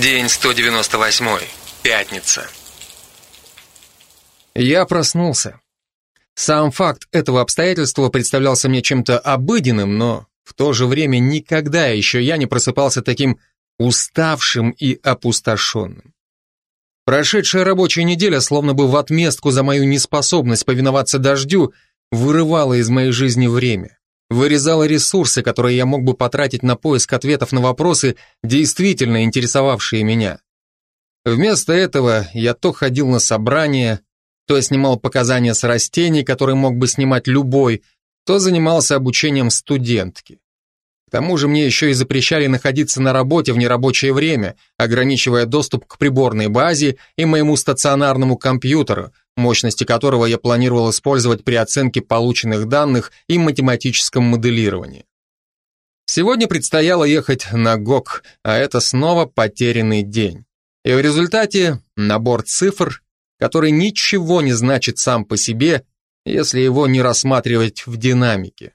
День 198. Пятница. Я проснулся. Сам факт этого обстоятельства представлялся мне чем-то обыденным, но в то же время никогда еще я не просыпался таким уставшим и опустошенным. Прошедшая рабочая неделя, словно бы в отместку за мою неспособность повиноваться дождю, вырывала из моей жизни время вырезала ресурсы, которые я мог бы потратить на поиск ответов на вопросы, действительно интересовавшие меня. Вместо этого я то ходил на собрания, то снимал показания с растений, которые мог бы снимать любой, то занимался обучением студентки. К тому же мне еще и запрещали находиться на работе в нерабочее время, ограничивая доступ к приборной базе и моему стационарному компьютеру, мощности которого я планировал использовать при оценке полученных данных и математическом моделировании. Сегодня предстояло ехать на ГОК, а это снова потерянный день. И в результате набор цифр, который ничего не значит сам по себе, если его не рассматривать в динамике.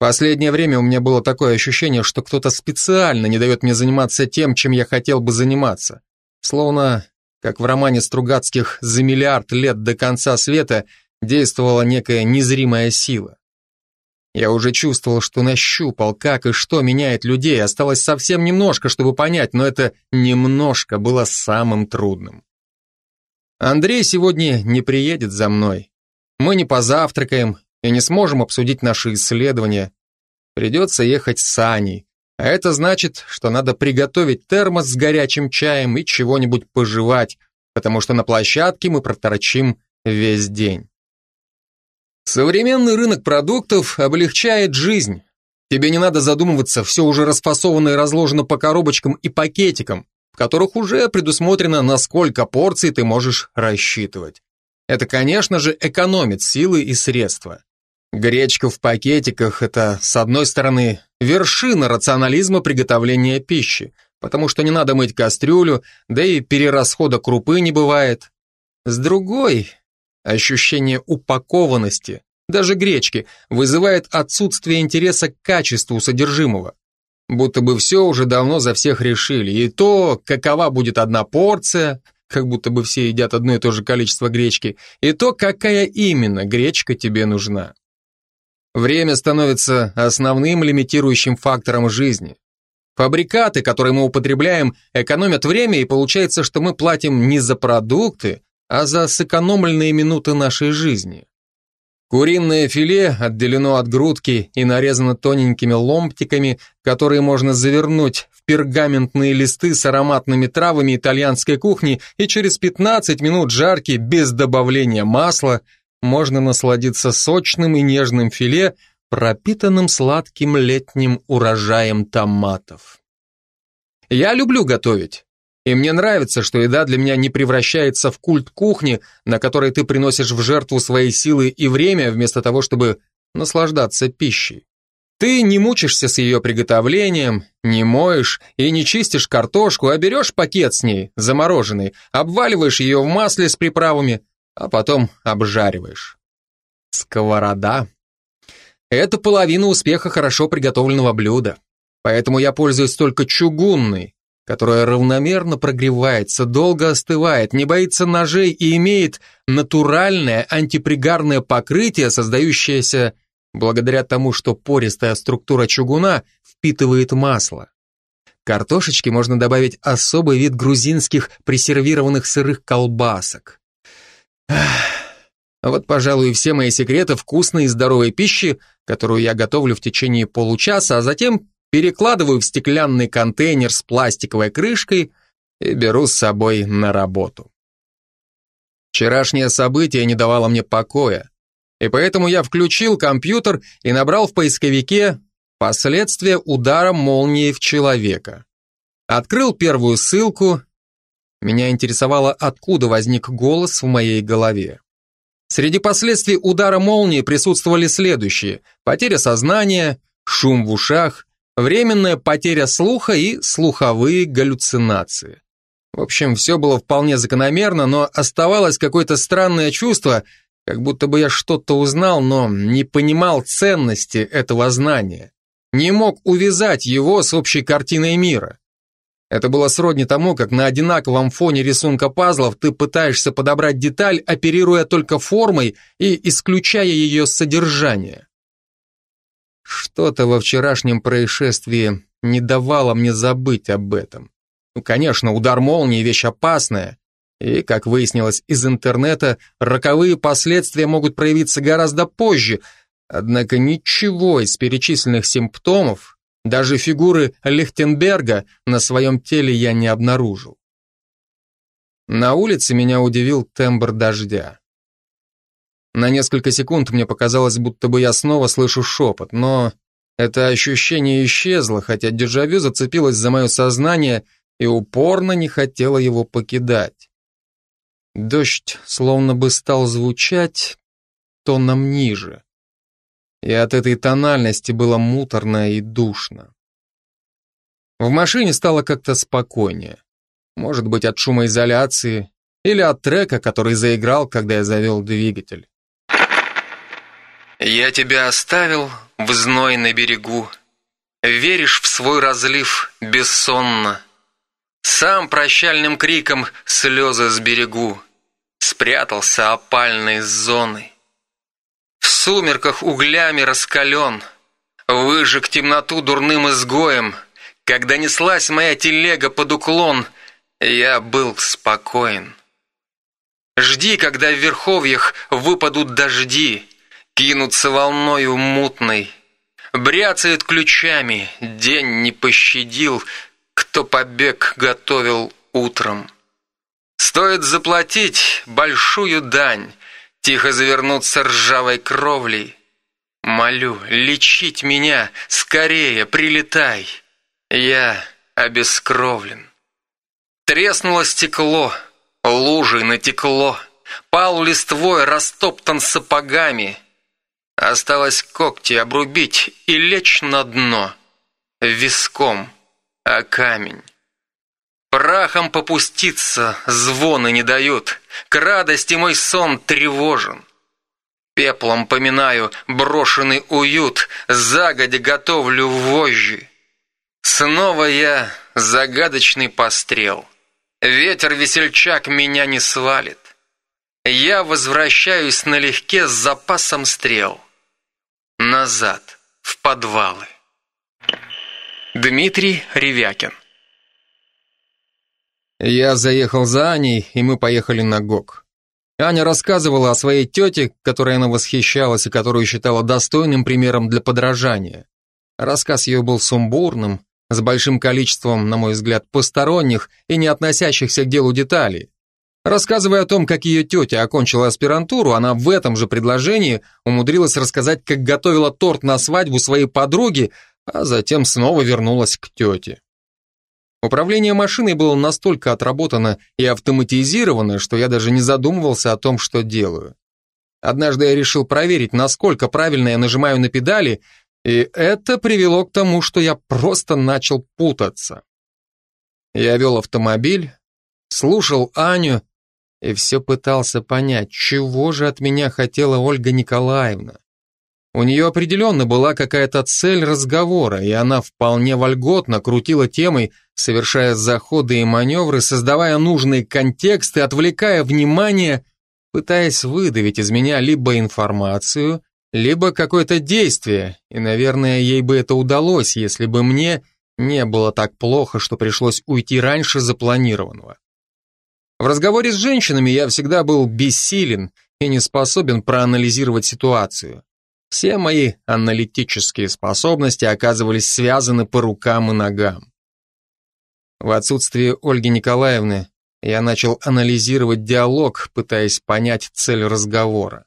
Последнее время у меня было такое ощущение, что кто-то специально не дает мне заниматься тем, чем я хотел бы заниматься. Словно, как в романе Стругацких «За миллиард лет до конца света» действовала некая незримая сила. Я уже чувствовал, что нащупал, как и что меняет людей. Осталось совсем немножко, чтобы понять, но это немножко было самым трудным. Андрей сегодня не приедет за мной. Мы не позавтракаем, и не сможем обсудить наши исследования. Придется ехать с Аней, а это значит, что надо приготовить термос с горячим чаем и чего-нибудь пожевать, потому что на площадке мы проторчим весь день. Современный рынок продуктов облегчает жизнь. Тебе не надо задумываться, все уже расфасовано и разложено по коробочкам и пакетикам, в которых уже предусмотрено, на сколько порций ты можешь рассчитывать. Это, конечно же, экономит силы и средства. Гречка в пакетиках – это, с одной стороны, вершина рационализма приготовления пищи, потому что не надо мыть кастрюлю, да и перерасхода крупы не бывает. С другой, ощущение упакованности, даже гречки, вызывает отсутствие интереса к качеству содержимого. Будто бы все уже давно за всех решили, и то, какова будет одна порция, как будто бы все едят одно и то же количество гречки, и то, какая именно гречка тебе нужна. Время становится основным лимитирующим фактором жизни. Фабрикаты, которые мы употребляем, экономят время, и получается, что мы платим не за продукты, а за сэкономленные минуты нашей жизни. Куриное филе отделено от грудки и нарезано тоненькими ломтиками, которые можно завернуть в пергаментные листы с ароматными травами итальянской кухни, и через 15 минут жарки без добавления масла – можно насладиться сочным и нежным филе, пропитанным сладким летним урожаем томатов. Я люблю готовить. И мне нравится, что еда для меня не превращается в культ кухни, на которой ты приносишь в жертву свои силы и время, вместо того, чтобы наслаждаться пищей. Ты не мучишься с ее приготовлением, не моешь и не чистишь картошку, а берешь пакет с ней, замороженный, обваливаешь ее в масле с приправами, а потом обжариваешь. Сковорода. Это половина успеха хорошо приготовленного блюда. Поэтому я пользуюсь только чугунной, которая равномерно прогревается, долго остывает, не боится ножей и имеет натуральное антипригарное покрытие, создающееся благодаря тому, что пористая структура чугуна впитывает масло. Картошечки можно добавить особый вид грузинских прессервированных сырых колбасок. Вот, пожалуй, все мои секреты вкусной и здоровой пищи, которую я готовлю в течение получаса, а затем перекладываю в стеклянный контейнер с пластиковой крышкой и беру с собой на работу. Вчерашнее событие не давало мне покоя, и поэтому я включил компьютер и набрал в поисковике «Последствия удара молнии в человека». Открыл первую ссылку меня интересовало, откуда возник голос в моей голове. Среди последствий удара молнии присутствовали следующие. Потеря сознания, шум в ушах, временная потеря слуха и слуховые галлюцинации. В общем, все было вполне закономерно, но оставалось какое-то странное чувство, как будто бы я что-то узнал, но не понимал ценности этого знания. Не мог увязать его с общей картиной мира. Это было сродни тому, как на одинаковом фоне рисунка пазлов ты пытаешься подобрать деталь, оперируя только формой и исключая ее содержание. Что-то во вчерашнем происшествии не давало мне забыть об этом. Ну, конечно, удар молнии – вещь опасная, и, как выяснилось из интернета, роковые последствия могут проявиться гораздо позже, однако ничего из перечисленных симптомов даже фигуры Лихтенберга на своем теле я не обнаружил. На улице меня удивил тембр дождя. На несколько секунд мне показалось, будто бы я снова слышу шепот, но это ощущение исчезло, хотя дежавю зацепилось за мое сознание и упорно не хотело его покидать. Дождь словно бы стал звучать тоном ниже и от этой тональности было муторно и душно. В машине стало как-то спокойнее. Может быть, от шумоизоляции или от трека, который заиграл, когда я завел двигатель. «Я тебя оставил в зной на берегу, Веришь в свой разлив бессонно, Сам прощальным криком слезы сберегу, Спрятался опальной зоной. В сумерках углями раскален, Выжег темноту дурным изгоем. Когда неслась моя телега под уклон, Я был спокоен. Жди, когда в верховьях выпадут дожди, Кинутся волною мутной. Бряцает ключами, день не пощадил, Кто побег готовил утром. Стоит заплатить большую дань, Тихо завернуться ржавой кровлей. Молю, лечить меня, скорее прилетай. Я обескровлен. Треснуло стекло, лужей натекло. Пал листвой, растоптан сапогами. Осталось когти обрубить и лечь на дно. Виском, а камень. Прахом попуститься звоны не дают, К радости мой сон тревожен. Пеплом поминаю брошенный уют, Загодя готовлю вожжи. Снова я загадочный пострел. Ветер-весельчак меня не свалит. Я возвращаюсь налегке с запасом стрел. Назад, в подвалы. Дмитрий Ревякин я заехал за Аней, и мы поехали на ГОК. Аня рассказывала о своей тете, которой она восхищалась и которую считала достойным примером для подражания. Рассказ ее был сумбурным, с большим количеством, на мой взгляд, посторонних и не относящихся к делу деталей. Рассказывая о том, как ее тетя окончила аспирантуру, она в этом же предложении умудрилась рассказать, как готовила торт на свадьбу своей подруги, а затем снова вернулась к тете. Управление машиной было настолько отработано и автоматизировано, что я даже не задумывался о том, что делаю. Однажды я решил проверить, насколько правильно я нажимаю на педали, и это привело к тому, что я просто начал путаться. Я вел автомобиль, слушал Аню и все пытался понять, чего же от меня хотела Ольга Николаевна. У нее определенно была какая-то цель разговора, и она вполне вольготно крутила темой, совершая заходы и маневры, создавая нужные контексты, отвлекая внимание, пытаясь выдавить из меня либо информацию, либо какое-то действие, и, наверное, ей бы это удалось, если бы мне не было так плохо, что пришлось уйти раньше запланированного. В разговоре с женщинами я всегда был бессилен и не способен проанализировать ситуацию. Все мои аналитические способности оказывались связаны по рукам и ногам. В отсутствие Ольги Николаевны я начал анализировать диалог, пытаясь понять цель разговора.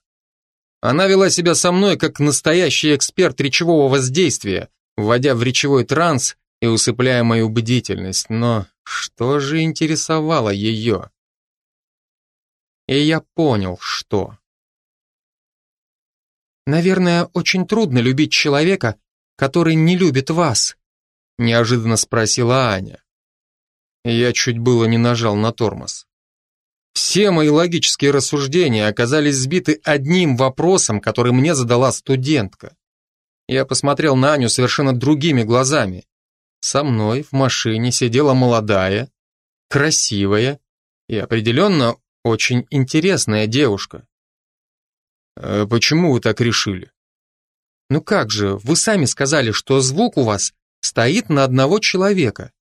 Она вела себя со мной как настоящий эксперт речевого воздействия, вводя в речевой транс и усыпляя мою бдительность, но что же интересовало ее? И я понял, что. Наверное, очень трудно любить человека, который не любит вас, неожиданно спросила Аня. Я чуть было не нажал на тормоз. Все мои логические рассуждения оказались сбиты одним вопросом, который мне задала студентка. Я посмотрел на Аню совершенно другими глазами. со мной в машине сидела молодая, красивая и определенно очень интересная девушка. «Э, «Почему вы так решили?» «Ну как же, вы сами сказали, что звук у вас стоит на одного человека,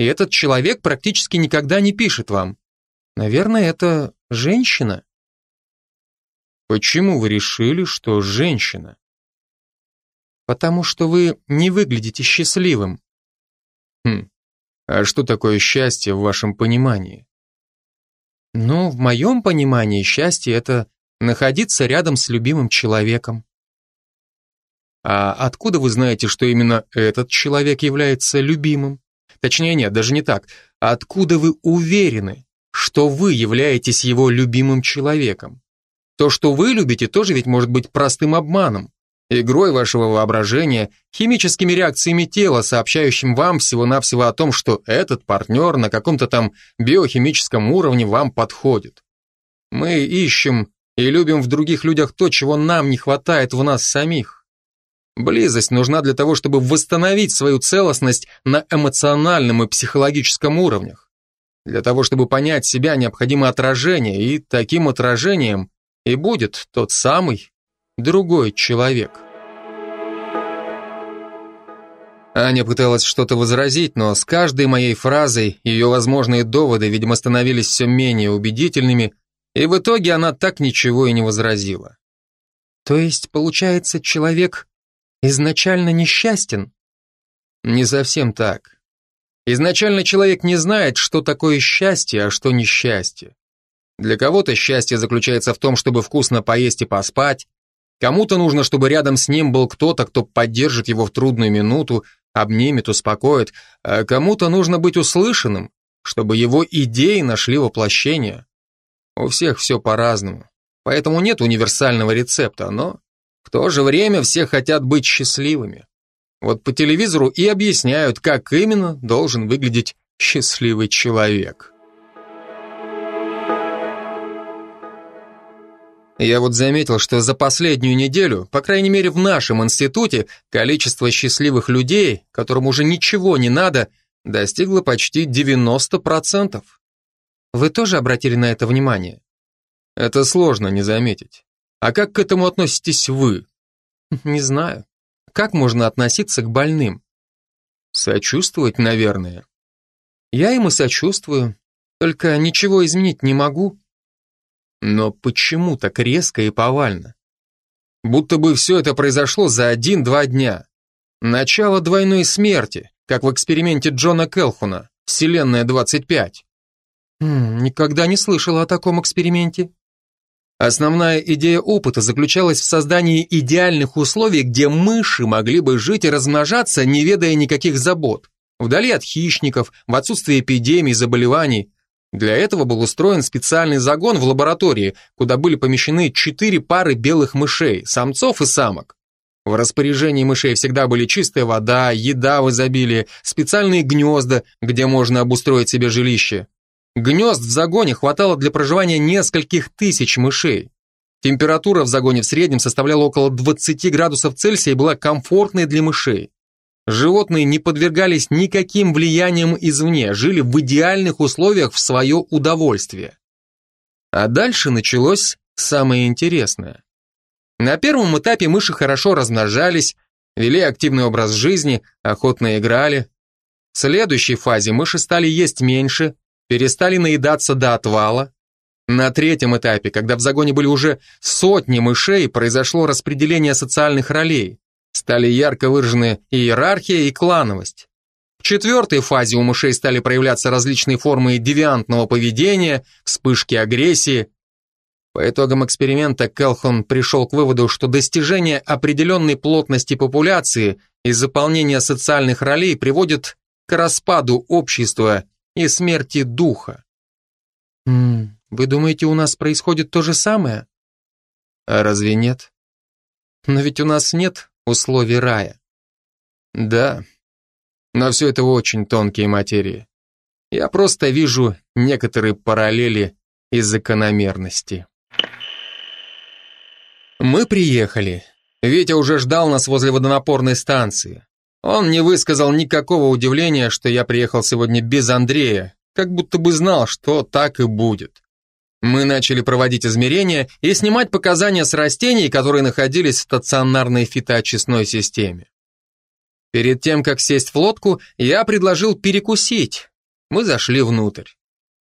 и этот человек практически никогда не пишет вам. Наверное, это женщина?» «Почему вы решили, что женщина?» «Потому что вы не выглядите счастливым». «Хм, а что такое счастье в вашем понимании?» «Ну, в моем понимании счастье — это находиться рядом с любимым человеком. А откуда вы знаете, что именно этот человек является любимым? Точнее, нет, даже не так. Откуда вы уверены, что вы являетесь его любимым человеком? То, что вы любите, тоже ведь может быть простым обманом, игрой вашего воображения, химическими реакциями тела, сообщающим вам всего-навсего о том, что этот партнер на каком-то там биохимическом уровне вам подходит. Мы ищем и любим в других людях то, чего нам не хватает в нас самих. Близость нужна для того, чтобы восстановить свою целостность на эмоциональном и психологическом уровнях. Для того, чтобы понять себя, необходимо отражение, и таким отражением и будет тот самый другой человек. Аня пыталась что-то возразить, но с каждой моей фразой ее возможные доводы, видимо, становились все менее убедительными, и в итоге она так ничего и не возразила. То есть, получается, человек изначально несчастен? Не совсем так. Изначально человек не знает, что такое счастье, а что несчастье. Для кого-то счастье заключается в том, чтобы вкусно поесть и поспать, кому-то нужно, чтобы рядом с ним был кто-то, кто поддержит его в трудную минуту, обнимет, успокоит, а кому-то нужно быть услышанным, чтобы его идеи нашли воплощение. У всех все по-разному. Поэтому нет универсального рецепта, но в то же время все хотят быть счастливыми. Вот по телевизору и объясняют, как именно должен выглядеть счастливый человек. Я вот заметил, что за последнюю неделю, по крайней мере в нашем институте, количество счастливых людей, которым уже ничего не надо, достигло почти 90%. Вы тоже обратили на это внимание? Это сложно не заметить. А как к этому относитесь вы? Не знаю. Как можно относиться к больным? Сочувствовать, наверное. Я ему сочувствую, только ничего изменить не могу. Но почему так резко и повально? Будто бы все это произошло за один-два дня. Начало двойной смерти, как в эксперименте Джона Келхуна, Вселенная 25. Никогда не слышала о таком эксперименте. Основная идея опыта заключалась в создании идеальных условий, где мыши могли бы жить и размножаться, не ведая никаких забот. Вдали от хищников, в отсутствии эпидемий, заболеваний. Для этого был устроен специальный загон в лаборатории, куда были помещены четыре пары белых мышей, самцов и самок. В распоряжении мышей всегда были чистая вода, еда в изобилии, специальные гнезда, где можно обустроить себе жилище. Гнезд в загоне хватало для проживания нескольких тысяч мышей. Температура в загоне в среднем составляла около 20 градусов Цельсия и была комфортной для мышей. Животные не подвергались никаким влияниям извне, жили в идеальных условиях в свое удовольствие. А дальше началось самое интересное. На первом этапе мыши хорошо размножались, вели активный образ жизни, охотно играли. В следующей фазе мыши стали есть меньше, перестали наедаться до отвала. На третьем этапе, когда в загоне были уже сотни мышей, произошло распределение социальных ролей. Стали ярко выражены иерархия и клановость. В четвертой фазе у мышей стали проявляться различные формы девиантного поведения, вспышки агрессии. По итогам эксперимента Келхон пришел к выводу, что достижение определенной плотности популяции и заполнение социальных ролей приводит к распаду общества и смерти духа. М вы думаете, у нас происходит то же самое? А разве нет? Но ведь у нас нет условий рая. Да, но все это очень тонкие материи. Я просто вижу некоторые параллели и закономерности. Мы приехали. Витя уже ждал нас возле водонапорной станции. Он не высказал никакого удивления, что я приехал сегодня без Андрея, как будто бы знал, что так и будет. Мы начали проводить измерения и снимать показания с растений, которые находились в стационарной фитоочистной системе. Перед тем, как сесть в лодку, я предложил перекусить. Мы зашли внутрь.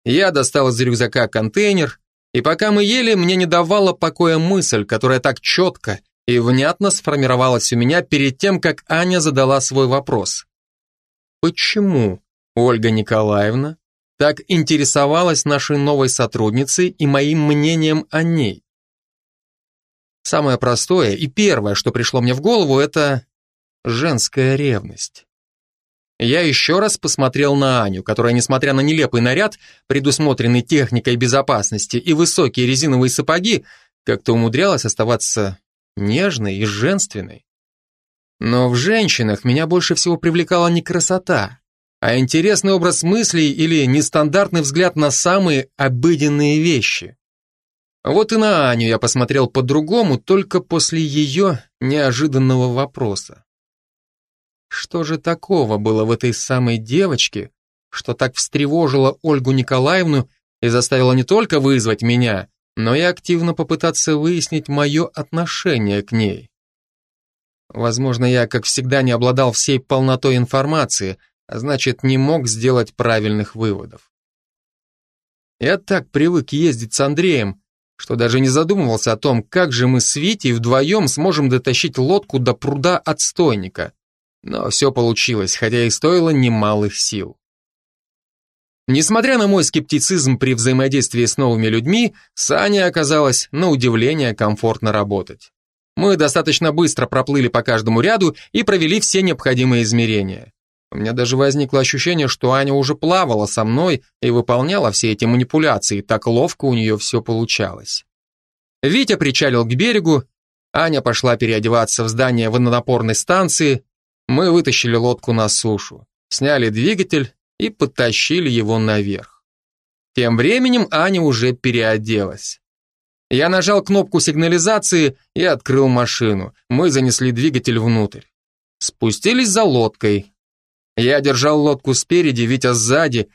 Я достал из рюкзака контейнер, и пока мы ели, мне не давала покоя мысль, которая так четко и внятно сформировалась у меня перед тем, как Аня задала свой вопрос. Почему Ольга Николаевна так интересовалась нашей новой сотрудницей и моим мнением о ней? Самое простое и первое, что пришло мне в голову, это женская ревность. Я еще раз посмотрел на Аню, которая, несмотря на нелепый наряд, предусмотренный техникой безопасности и высокие резиновые сапоги, как-то умудрялась оставаться нежной и женственной. Но в женщинах меня больше всего привлекала не красота, а интересный образ мыслей или нестандартный взгляд на самые обыденные вещи. Вот и на Аню я посмотрел по-другому только после ее неожиданного вопроса. Что же такого было в этой самой девочке, что так встревожило Ольгу Николаевну и заставило не только вызвать меня, но и активно попытаться выяснить мое отношение к ней? Возможно, я, как всегда, не обладал всей полнотой информации, а значит, не мог сделать правильных выводов. Я так привык ездить с Андреем, что даже не задумывался о том, как же мы с Витей вдвоем сможем дотащить лодку до пруда отстойника. Но все получилось, хотя и стоило немалых сил. Несмотря на мой скептицизм при взаимодействии с новыми людьми, с Аней оказалось, на удивление, комфортно работать. Мы достаточно быстро проплыли по каждому ряду и провели все необходимые измерения. У меня даже возникло ощущение, что Аня уже плавала со мной и выполняла все эти манипуляции, так ловко у нее все получалось. Витя причалил к берегу, Аня пошла переодеваться в здание водонапорной станции, мы вытащили лодку на сушу, сняли двигатель и подтащили его наверх. Тем временем Аня уже переоделась. Я нажал кнопку сигнализации и открыл машину. Мы занесли двигатель внутрь. Спустились за лодкой. Я держал лодку спереди, Витя сзади,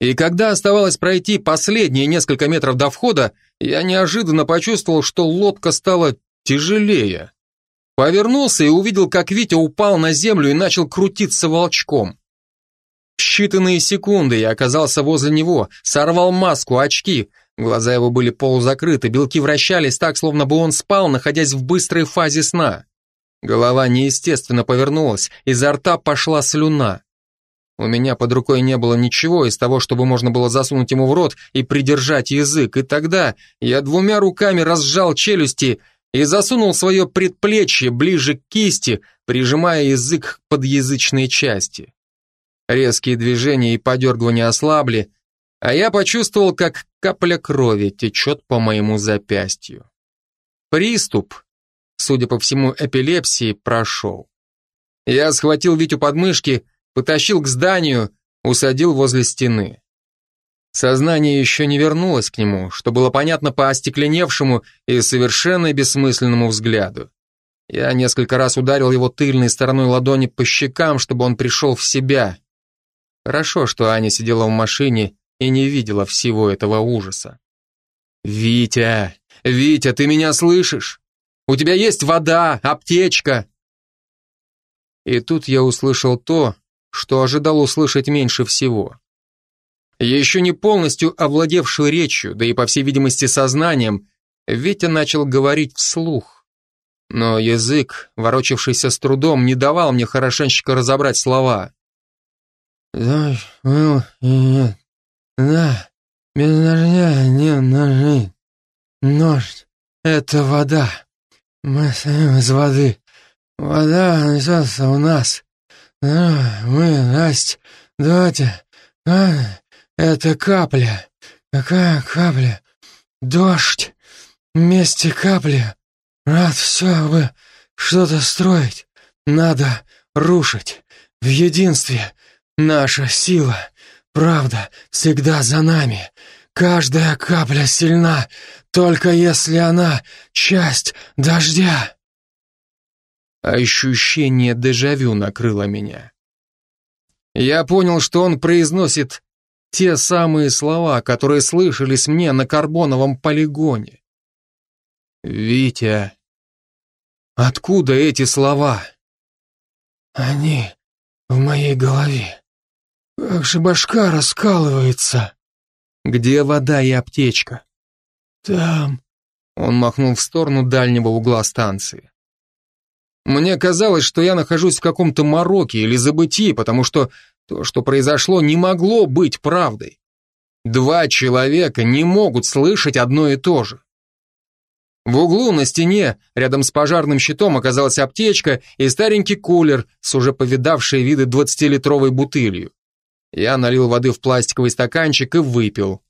и когда оставалось пройти последние несколько метров до входа, я неожиданно почувствовал, что лодка стала тяжелее. Повернулся и увидел, как Витя упал на землю и начал крутиться волчком. Считанные секунды я оказался возле него, сорвал маску, очки. Глаза его были полузакрыты, белки вращались так, словно бы он спал, находясь в быстрой фазе сна. Голова неестественно повернулась, изо рта пошла слюна. У меня под рукой не было ничего из того, чтобы можно было засунуть ему в рот и придержать язык, и тогда я двумя руками разжал челюсти и засунул свое предплечье ближе к кисти, прижимая язык к подъязычной части. Резкие движения и подергивания ослабли, а я почувствовал, как капля крови течет по моему запястью. Приступ, судя по всему, эпилепсии, прошел. Я схватил Витю под мышки, потащил к зданию, усадил возле стены. Сознание еще не вернулось к нему, что было понятно по остекленевшему и совершенно бессмысленному взгляду. Я несколько раз ударил его тыльной стороной ладони по щекам, чтобы он пришел в себя. Хорошо, что Аня сидела в машине и не видела всего этого ужаса. «Витя! Витя, ты меня слышишь? У тебя есть вода, аптечка!» И тут я услышал то, что ожидал услышать меньше всего. Еще не полностью овладевший речью, да и по всей видимости сознанием, Витя начал говорить вслух. Но язык, ворочавшийся с трудом, не давал мне хорошенько разобрать слова. «Дождь был и нет. Да, без дождя нет ножей. Дождь — это вода. Мы стоим из воды. Вода несется у нас. Да, мы, Настя, давайте, а, это капля. Какая капля? Дождь. Вместе капли. Рад все бы что-то строить. Надо рушить. В единстве. Наша сила, правда, всегда за нами. Каждая капля сильна, только если она часть дождя. Ощущение дежавю накрыло меня. Я понял, что он произносит те самые слова, которые слышались мне на карбоновом полигоне. Витя, откуда эти слова? Они в моей голове. Как же башка раскалывается. Где вода и аптечка? Там. Он махнул в сторону дальнего угла станции. Мне казалось, что я нахожусь в каком-то мороке или забытии, потому что то, что произошло, не могло быть правдой. Два человека не могут слышать одно и то же. В углу на стене, рядом с пожарным щитом, оказалась аптечка и старенький кулер с уже повидавшей виды двадцатилитровой бутылью. Я налил воды в пластиковый стаканчик и выпил.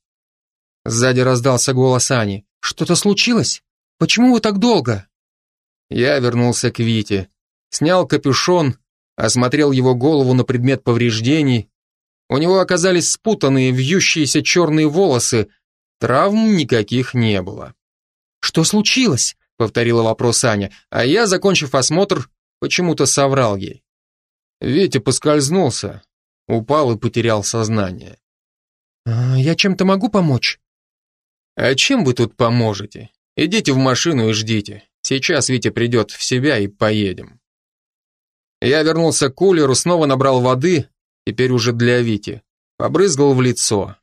Сзади раздался голос Ани. «Что-то случилось? Почему вы так долго?» Я вернулся к Вите, снял капюшон, осмотрел его голову на предмет повреждений. У него оказались спутанные, вьющиеся черные волосы, травм никаких не было. «Что случилось?» — повторила вопрос Аня, а я, закончив осмотр, почему-то соврал ей. Витя поскользнулся, упал и потерял сознание. «А «Я чем-то могу помочь?» «А чем вы тут поможете? Идите в машину и ждите. Сейчас Витя придет в себя и поедем. Я вернулся к кулеру, снова набрал воды, теперь уже для Вити. Побрызгал в лицо.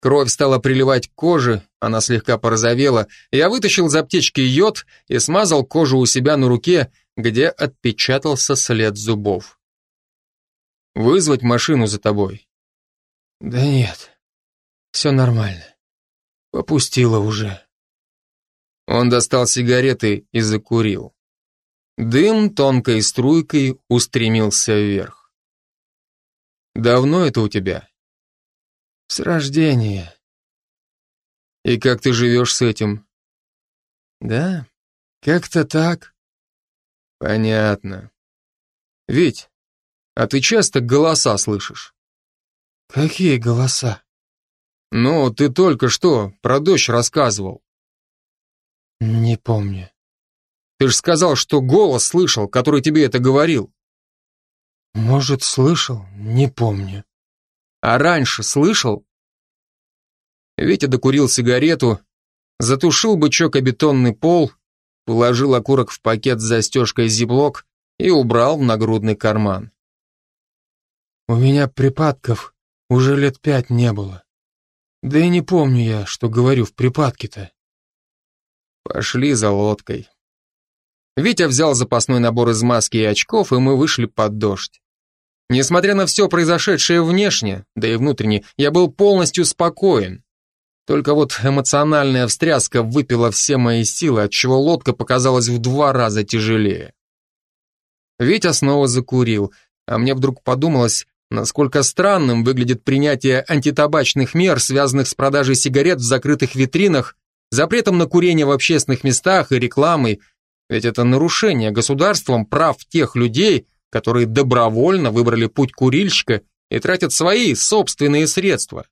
Кровь стала приливать к коже, она слегка порозовела. Я вытащил из аптечки йод и смазал кожу у себя на руке, где отпечатался след зубов. «Вызвать машину за тобой?» «Да нет, все нормально. Попустила уже». Он достал сигареты и закурил. Дым тонкой струйкой устремился вверх. «Давно это у тебя?» «С рождения». «И как ты живешь с этим?» «Да, как-то так». «Понятно. Ведь, а ты часто голоса слышишь?» «Какие голоса?» «Ну, ты только что про дождь рассказывал». Не помню. Ты же сказал, что голос слышал, который тебе это говорил. Может, слышал, не помню. А раньше слышал? Витя докурил сигарету, затушил бычок о бетонный пол, положил окурок в пакет с застежкой зиблок и убрал в нагрудный карман. У меня припадков уже лет пять не было. Да и не помню я, что говорю в припадке-то. Пошли за лодкой. Витя взял запасной набор из маски и очков, и мы вышли под дождь. Несмотря на все произошедшее внешне, да и внутренне, я был полностью спокоен. Только вот эмоциональная встряска выпила все мои силы, отчего лодка показалась в два раза тяжелее. Витя снова закурил, а мне вдруг подумалось, насколько странным выглядит принятие антитабачных мер, связанных с продажей сигарет в закрытых витринах запретом на курение в общественных местах и рекламой, ведь это нарушение государством прав тех людей, которые добровольно выбрали путь курильщика и тратят свои собственные средства.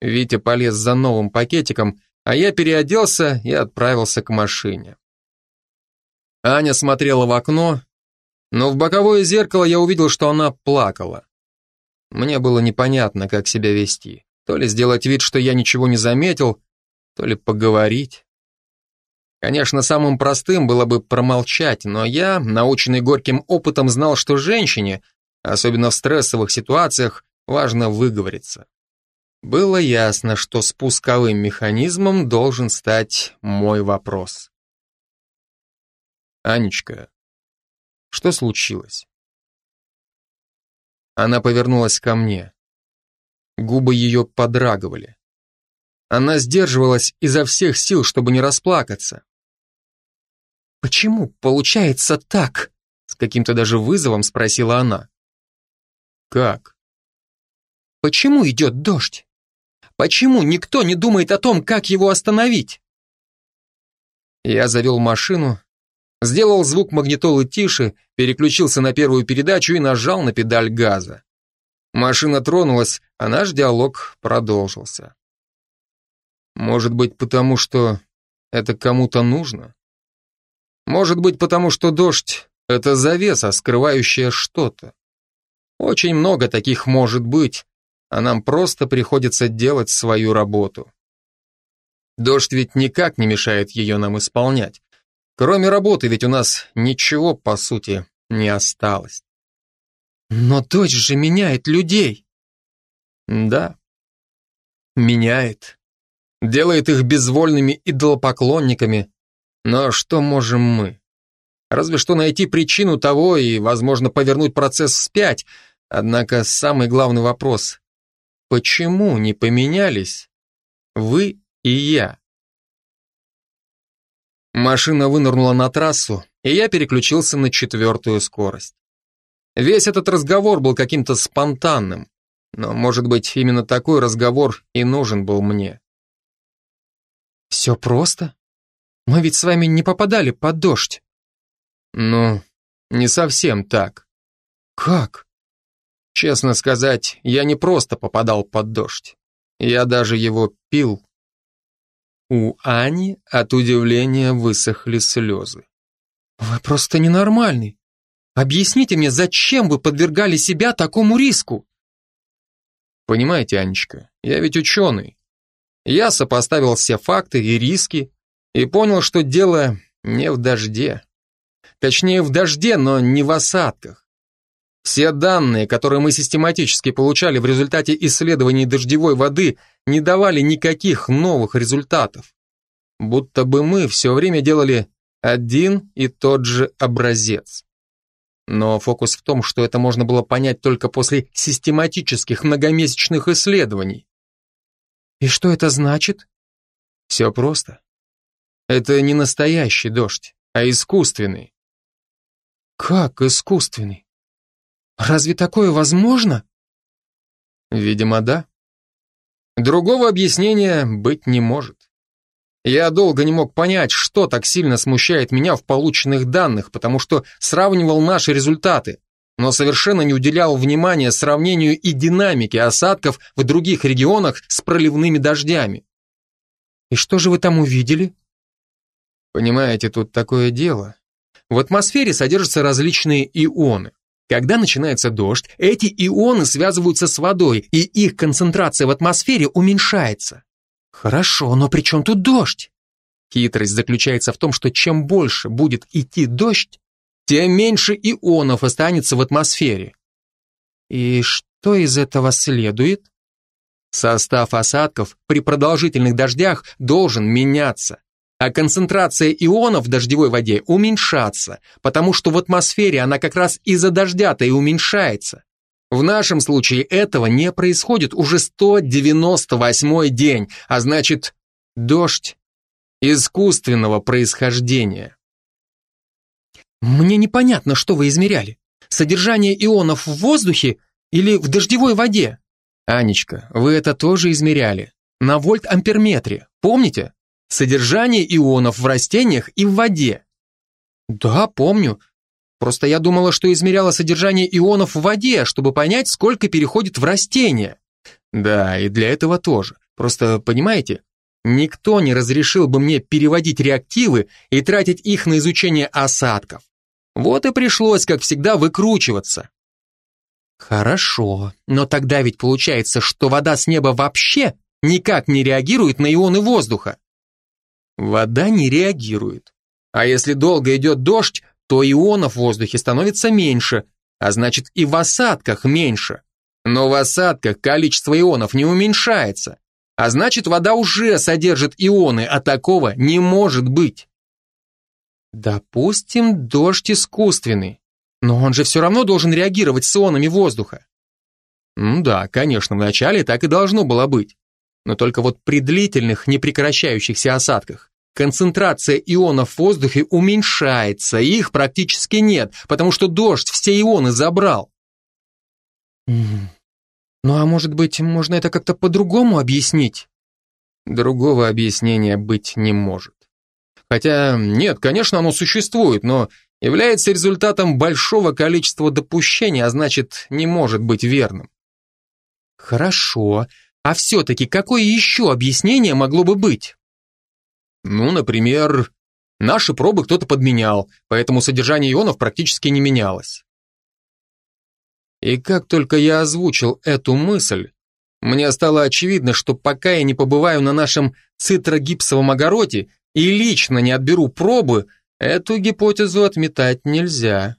Витя полез за новым пакетиком, а я переоделся и отправился к машине. Аня смотрела в окно, но в боковое зеркало я увидел, что она плакала. Мне было непонятно, как себя вести. То ли сделать вид, что я ничего не заметил, то ли поговорить. Конечно, самым простым было бы промолчать, но я, наученный горьким опытом, знал, что женщине, особенно в стрессовых ситуациях, важно выговориться. Было ясно, что спусковым механизмом должен стать мой вопрос. «Анечка, что случилось?» Она повернулась ко мне. Губы ее подрагивали. Она сдерживалась изо всех сил, чтобы не расплакаться. «Почему получается так?» С каким-то даже вызовом спросила она. «Как?» «Почему идет дождь? Почему никто не думает о том, как его остановить?» Я завел машину, сделал звук магнитолы тише, переключился на первую передачу и нажал на педаль газа. Машина тронулась, а наш диалог продолжился. Может быть, потому что это кому-то нужно? Может быть, потому что дождь — это завеса, скрывающая что-то. Очень много таких может быть, а нам просто приходится делать свою работу. Дождь ведь никак не мешает ее нам исполнять. Кроме работы ведь у нас ничего, по сути, не осталось. Но дождь же меняет людей. Да, меняет. Делает их безвольными идолопоклонниками. Но что можем мы? Разве что найти причину того и, возможно, повернуть процесс вспять. Однако самый главный вопрос – почему не поменялись вы и я? Машина вынырнула на трассу, и я переключился на четвертую скорость. Весь этот разговор был каким-то спонтанным, но, может быть, именно такой разговор и нужен был мне. «Все просто? Мы ведь с вами не попадали под дождь». «Ну, не совсем так». «Как?» Честно сказать, я не просто попадал под дождь. Я даже его пил. У Ани от удивления высохли слезы. «Вы просто ненормальный. Объясните мне, зачем вы подвергали себя такому риску?» Понимаете, Анечка, я ведь ученый. Я сопоставил все факты и риски и понял, что дело не в дожде. Точнее, в дожде, но не в осадках. Все данные, которые мы систематически получали в результате исследований дождевой воды, не давали никаких новых результатов. Будто бы мы все время делали один и тот же образец. Но фокус в том, что это можно было понять только после систематических многомесячных исследований. И что это значит? Все просто. Это не настоящий дождь, а искусственный. Как искусственный? Разве такое возможно? Видимо, да. Другого объяснения быть не может. Я долго не мог понять, что так сильно смущает меня в полученных данных, потому что сравнивал наши результаты, но совершенно не уделял внимания сравнению и динамике осадков в других регионах с проливными дождями. И что же вы там увидели? Понимаете, тут такое дело. В атмосфере содержатся различные ионы. Когда начинается дождь, эти ионы связываются с водой, и их концентрация в атмосфере уменьшается. Хорошо, но при чем тут дождь? Хитрость заключается в том, что чем больше будет идти дождь, тем меньше ионов останется в атмосфере. И что из этого следует? Состав осадков при продолжительных дождях должен меняться а концентрация ионов в дождевой воде уменьшаться, потому что в атмосфере она как раз из-за дождя-то и уменьшается. В нашем случае этого не происходит уже 198 день, а значит, дождь искусственного происхождения. Мне непонятно, что вы измеряли. Содержание ионов в воздухе или в дождевой воде? Анечка, вы это тоже измеряли. На вольт-амперметре, помните? Содержание ионов в растениях и в воде. Да, помню. Просто я думала, что измеряла содержание ионов в воде, чтобы понять, сколько переходит в растения. Да, и для этого тоже. Просто, понимаете, никто не разрешил бы мне переводить реактивы и тратить их на изучение осадков. Вот и пришлось, как всегда, выкручиваться. Хорошо, но тогда ведь получается, что вода с неба вообще никак не реагирует на ионы воздуха. Вода не реагирует. А если долго идет дождь, то ионов в воздухе становится меньше, а значит и в осадках меньше. Но в осадках количество ионов не уменьшается, а значит вода уже содержит ионы, а такого не может быть. Допустим, дождь искусственный, но он же все равно должен реагировать с ионами воздуха. Ну да, конечно, вначале так и должно было быть. Но только вот при длительных, непрекращающихся осадках концентрация ионов в воздухе уменьшается, их практически нет, потому что дождь все ионы забрал. Ну а может быть, можно это как-то по-другому объяснить? Другого объяснения быть не может. Хотя, нет, конечно, оно существует, но является результатом большого количества допущений, а значит, не может быть верным. Хорошо, а все-таки какое еще объяснение могло бы быть? Ну, например, Наши пробы кто-то подменял, поэтому содержание ионов практически не менялось. И как только я озвучил эту мысль, мне стало очевидно, что пока я не побываю на нашем цитрогипсовом огороде и лично не отберу пробы, эту гипотезу отметать нельзя.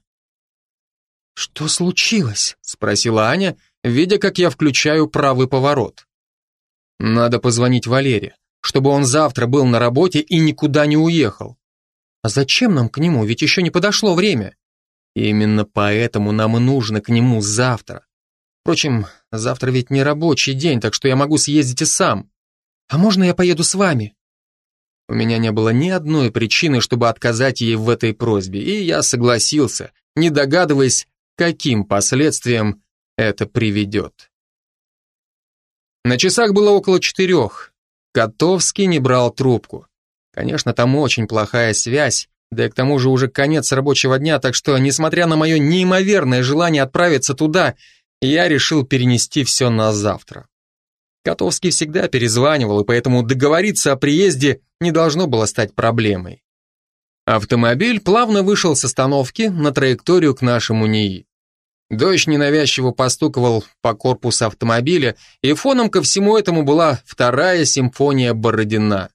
«Что случилось?» — спросила Аня, видя, как я включаю правый поворот. «Надо позвонить Валере, чтобы он завтра был на работе и никуда не уехал. А зачем нам к нему, ведь еще не подошло время?» Именно поэтому нам и нужно к нему завтра. Впрочем, завтра ведь не рабочий день, так что я могу съездить и сам. А можно я поеду с вами? У меня не было ни одной причины, чтобы отказать ей в этой просьбе, и я согласился, не догадываясь, каким последствиям это приведет. На часах было около четырех. Котовский не брал трубку. Конечно, там очень плохая связь, да и к тому же уже конец рабочего дня, так что, несмотря на мое неимоверное желание отправиться туда, я решил перенести все на завтра. Котовский всегда перезванивал, и поэтому договориться о приезде не должно было стать проблемой. Автомобиль плавно вышел с остановки на траекторию к нашему НИИ. Дождь ненавязчиво постуковал по корпусу автомобиля, и фоном ко всему этому была вторая симфония Бородина.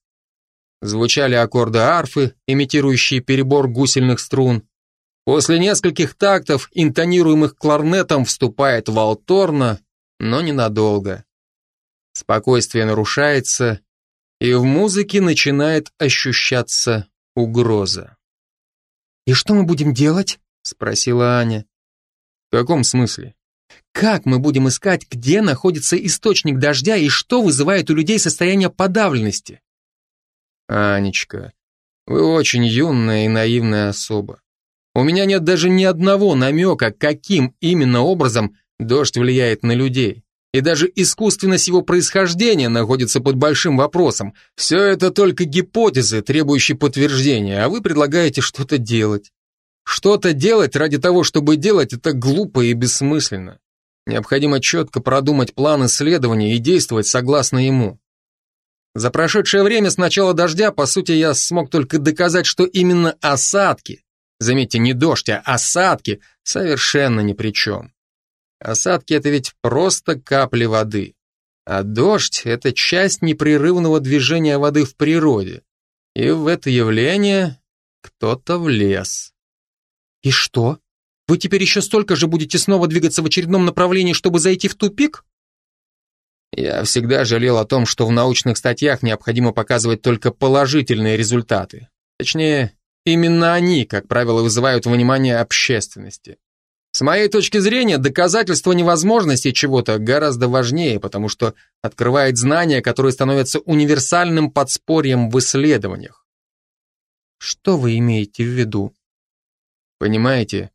Звучали аккорды арфы, имитирующие перебор гусельных струн. После нескольких тактов, интонируемых кларнетом, вступает валторна, но ненадолго. Спокойствие нарушается, и в музыке начинает ощущаться угроза. «И что мы будем делать?» — спросила Аня. «В каком смысле?» «Как мы будем искать, где находится источник дождя и что вызывает у людей состояние подавленности?» Анечка, вы очень юная и наивная особа. У меня нет даже ни одного намека, каким именно образом дождь влияет на людей. И даже искусственность его происхождения находится под большим вопросом. Все это только гипотезы, требующие подтверждения, а вы предлагаете что-то делать. Что-то делать ради того, чтобы делать, это глупо и бессмысленно. Необходимо четко продумать план исследования и действовать согласно ему. За прошедшее время с начала дождя, по сути, я смог только доказать, что именно осадки, заметьте, не дождь, а осадки, совершенно ни при чем. Осадки — это ведь просто капли воды. А дождь — это часть непрерывного движения воды в природе. И в это явление кто-то влез. И что? Вы теперь еще столько же будете снова двигаться в очередном направлении, чтобы зайти в тупик? Я всегда жалел о том, что в научных статьях необходимо показывать только положительные результаты. Точнее, именно они, как правило, вызывают внимание общественности. С моей точки зрения, доказательство невозможности чего-то гораздо важнее, потому что открывает знания, которые становятся универсальным подспорьем в исследованиях. Что вы имеете в виду? Понимаете,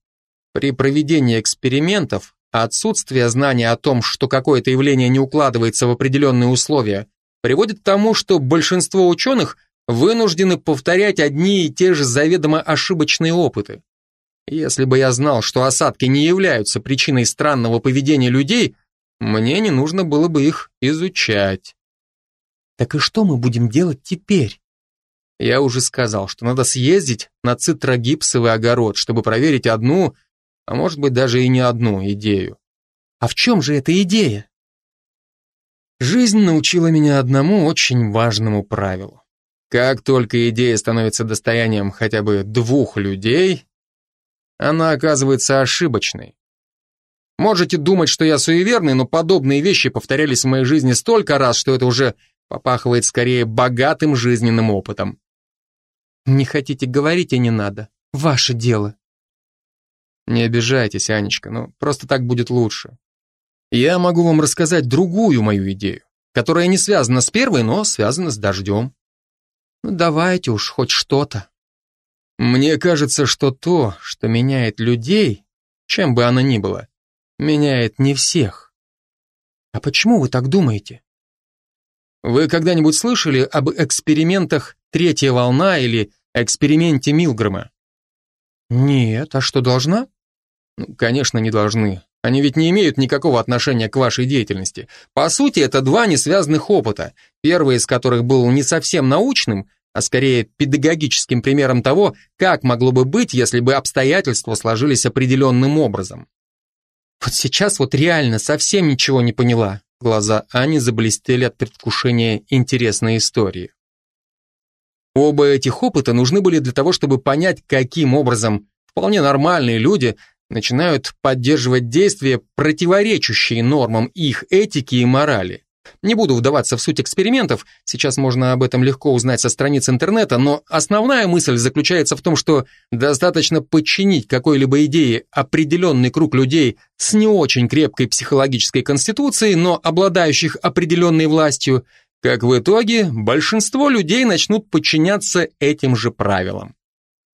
при проведении экспериментов а отсутствие знания о том, что какое-то явление не укладывается в определенные условия, приводит к тому, что большинство ученых вынуждены повторять одни и те же заведомо ошибочные опыты. Если бы я знал, что осадки не являются причиной странного поведения людей, мне не нужно было бы их изучать. Так и что мы будем делать теперь? Я уже сказал, что надо съездить на цитрогипсовый огород, чтобы проверить одну а может быть даже и не одну идею. А в чем же эта идея? Жизнь научила меня одному очень важному правилу. Как только идея становится достоянием хотя бы двух людей, она оказывается ошибочной. Можете думать, что я суеверный, но подобные вещи повторялись в моей жизни столько раз, что это уже попахивает скорее богатым жизненным опытом. Не хотите говорить и не надо. Ваше дело. Не обижайтесь, Анечка, но просто так будет лучше. Я могу вам рассказать другую мою идею, которая не связана с первой, но связана с дождем. Ну, давайте уж хоть что-то. Мне кажется, что то, что меняет людей, чем бы оно ни было, меняет не всех. А почему вы так думаете? Вы когда-нибудь слышали об экспериментах «Третья волна» или эксперименте Милгрэма? Нет, а что должна? Ну, конечно, не должны. Они ведь не имеют никакого отношения к вашей деятельности. По сути, это два несвязанных опыта, первый из которых был не совсем научным, а скорее педагогическим примером того, как могло бы быть, если бы обстоятельства сложились определенным образом. Вот сейчас вот реально совсем ничего не поняла. Глаза Ани заблестели от предвкушения интересной истории. Оба этих опыта нужны были для того, чтобы понять, каким образом вполне нормальные люди начинают поддерживать действия, противоречащие нормам их этики и морали. Не буду вдаваться в суть экспериментов, сейчас можно об этом легко узнать со страниц интернета, но основная мысль заключается в том, что достаточно подчинить какой-либо идее определенный круг людей с не очень крепкой психологической конституцией, но обладающих определенной властью, как в итоге большинство людей начнут подчиняться этим же правилам.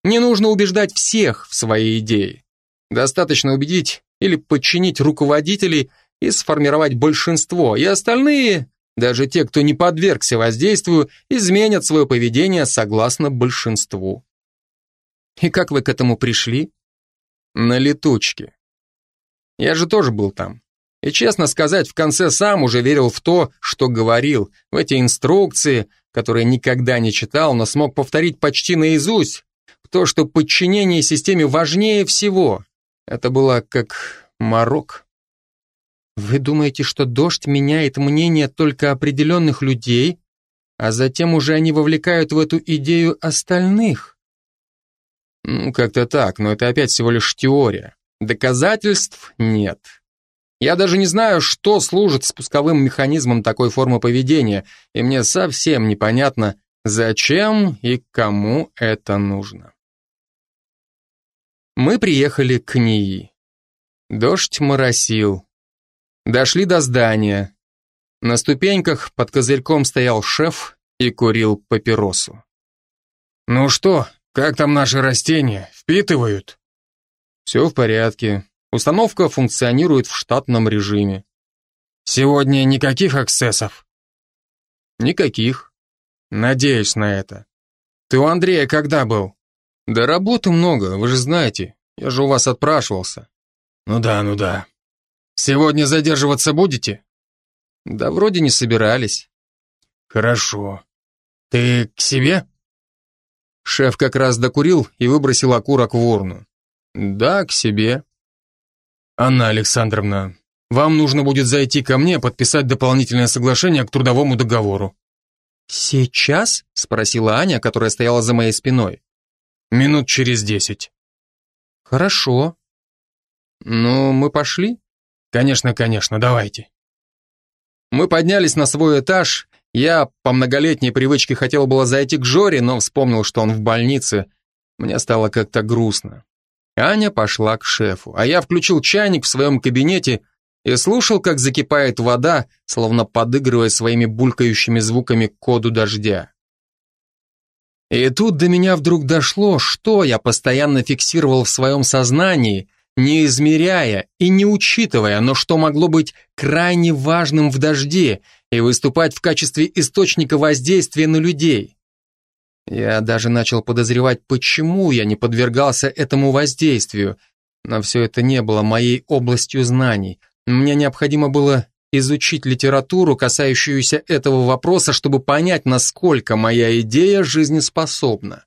Не нужно убеждать всех в своей идее. Достаточно убедить или подчинить руководителей и сформировать большинство, и остальные, даже те, кто не подвергся воздействию, изменят свое поведение согласно большинству. И как вы к этому пришли? На летучке. Я же тоже был там. И, честно сказать, в конце сам уже верил в то, что говорил, в эти инструкции, которые никогда не читал, но смог повторить почти наизусть, в то, что подчинение системе важнее всего. Это было как морок. Вы думаете, что дождь меняет мнение только определенных людей, а затем уже они вовлекают в эту идею остальных? Ну, как-то так, но это опять всего лишь теория. Доказательств нет. Я даже не знаю, что служит спусковым механизмом такой формы поведения, и мне совсем непонятно, зачем и кому это нужно. Мы приехали к НИИ. Дождь моросил. Дошли до здания. На ступеньках под козырьком стоял шеф и курил папиросу. «Ну что, как там наши растения? Впитывают?» «Все в порядке. Установка функционирует в штатном режиме. Сегодня никаких аксессов? Никаких. Надеюсь на это. Ты у Андрея когда был? Да работы много, вы же знаете. Я же у вас отпрашивался. Ну да, ну да. Сегодня задерживаться будете? Да вроде не собирались. Хорошо. Ты к себе? Шеф как раз докурил и выбросил окурок в урну. Да, к себе. «Анна Александровна, вам нужно будет зайти ко мне, подписать дополнительное соглашение к трудовому договору». «Сейчас?» — спросила Аня, которая стояла за моей спиной. «Минут через десять». «Хорошо. Ну, мы пошли?» «Конечно, конечно, давайте». Мы поднялись на свой этаж. Я по многолетней привычке хотел было зайти к Жоре, но вспомнил, что он в больнице. Мне стало как-то грустно. Аня пошла к шефу, а я включил чайник в своем кабинете и слушал, как закипает вода, словно подыгрывая своими булькающими звуками коду дождя. И тут до меня вдруг дошло, что я постоянно фиксировал в своем сознании, не измеряя и не учитывая, но что могло быть крайне важным в дожде и выступать в качестве источника воздействия на людей. Я даже начал подозревать, почему я не подвергался этому воздействию, но все это не было моей областью знаний. Мне необходимо было изучить литературу, касающуюся этого вопроса, чтобы понять, насколько моя идея жизнеспособна.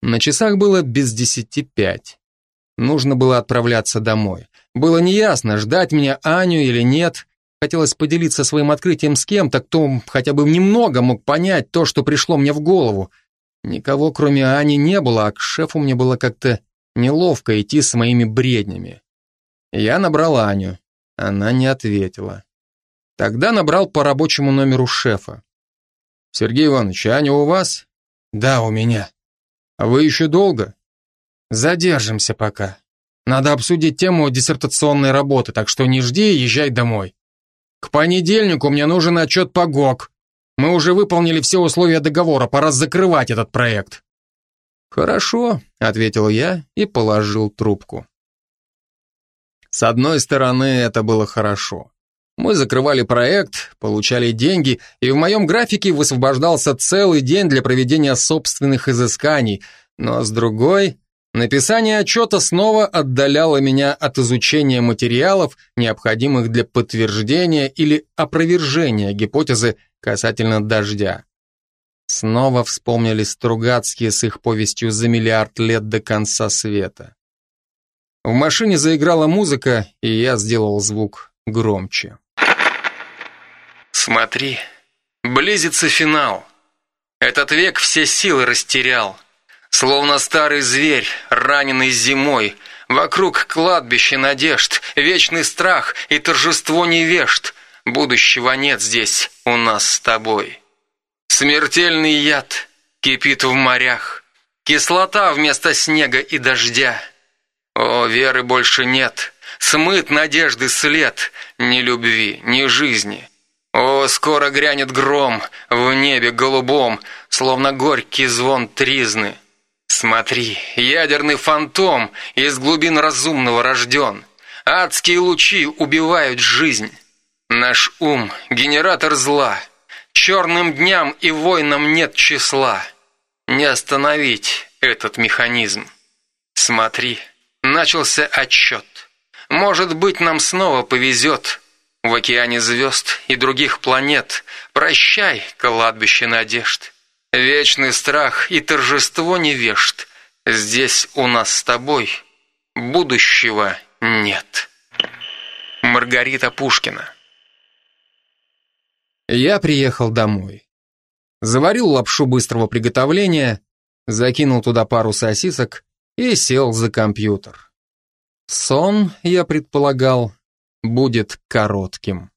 На часах было без десяти пять. Нужно было отправляться домой. Было неясно, ждать меня Аню или нет, Хотелось поделиться своим открытием с кем-то, кто хотя бы немного мог понять то, что пришло мне в голову. Никого, кроме Ани, не было, а к шефу мне было как-то неловко идти с моими бреднями. Я набрал Аню. Она не ответила. Тогда набрал по рабочему номеру шефа. «Сергей Иванович, Аня у вас?» «Да, у меня». «А вы еще долго?» «Задержимся пока. Надо обсудить тему диссертационной работы, так что не жди езжай домой». К понедельнику мне нужен отчет по ГОК. Мы уже выполнили все условия договора, пора закрывать этот проект. Хорошо, ответил я и положил трубку. С одной стороны, это было хорошо. Мы закрывали проект, получали деньги, и в моем графике высвобождался целый день для проведения собственных изысканий, но с другой, Написание отчета снова отдаляло меня от изучения материалов, необходимых для подтверждения или опровержения гипотезы касательно дождя. Снова вспомнили Стругацкие с их повестью «За миллиард лет до конца света». В машине заиграла музыка, и я сделал звук громче. Смотри, близится финал. Этот век все силы растерял. Словно старый зверь, раненый зимой, Вокруг кладбище надежд, вечный страх и торжество невежд. Будущего нет здесь у нас с тобой. Смертельный яд кипит в морях, Кислота вместо снега и дождя. О, веры больше нет, смыт надежды след, Ни любви, ни жизни. О, скоро грянет гром в небе голубом, Словно горький звон тризны. Смотри, ядерный фантом из глубин разумного рожден. Адские лучи убивают жизнь. Наш ум — генератор зла. Черным дням и войнам нет числа. Не остановить этот механизм. Смотри, начался отчет. Может быть, нам снова повезет. В океане звезд и других планет. Прощай, кладбище надежд. Вечный страх и торжество невежд. Здесь у нас с тобой будущего нет. Маргарита Пушкина Я приехал домой. Заварил лапшу быстрого приготовления, закинул туда пару сосисок и сел за компьютер. Сон, я предполагал, будет коротким.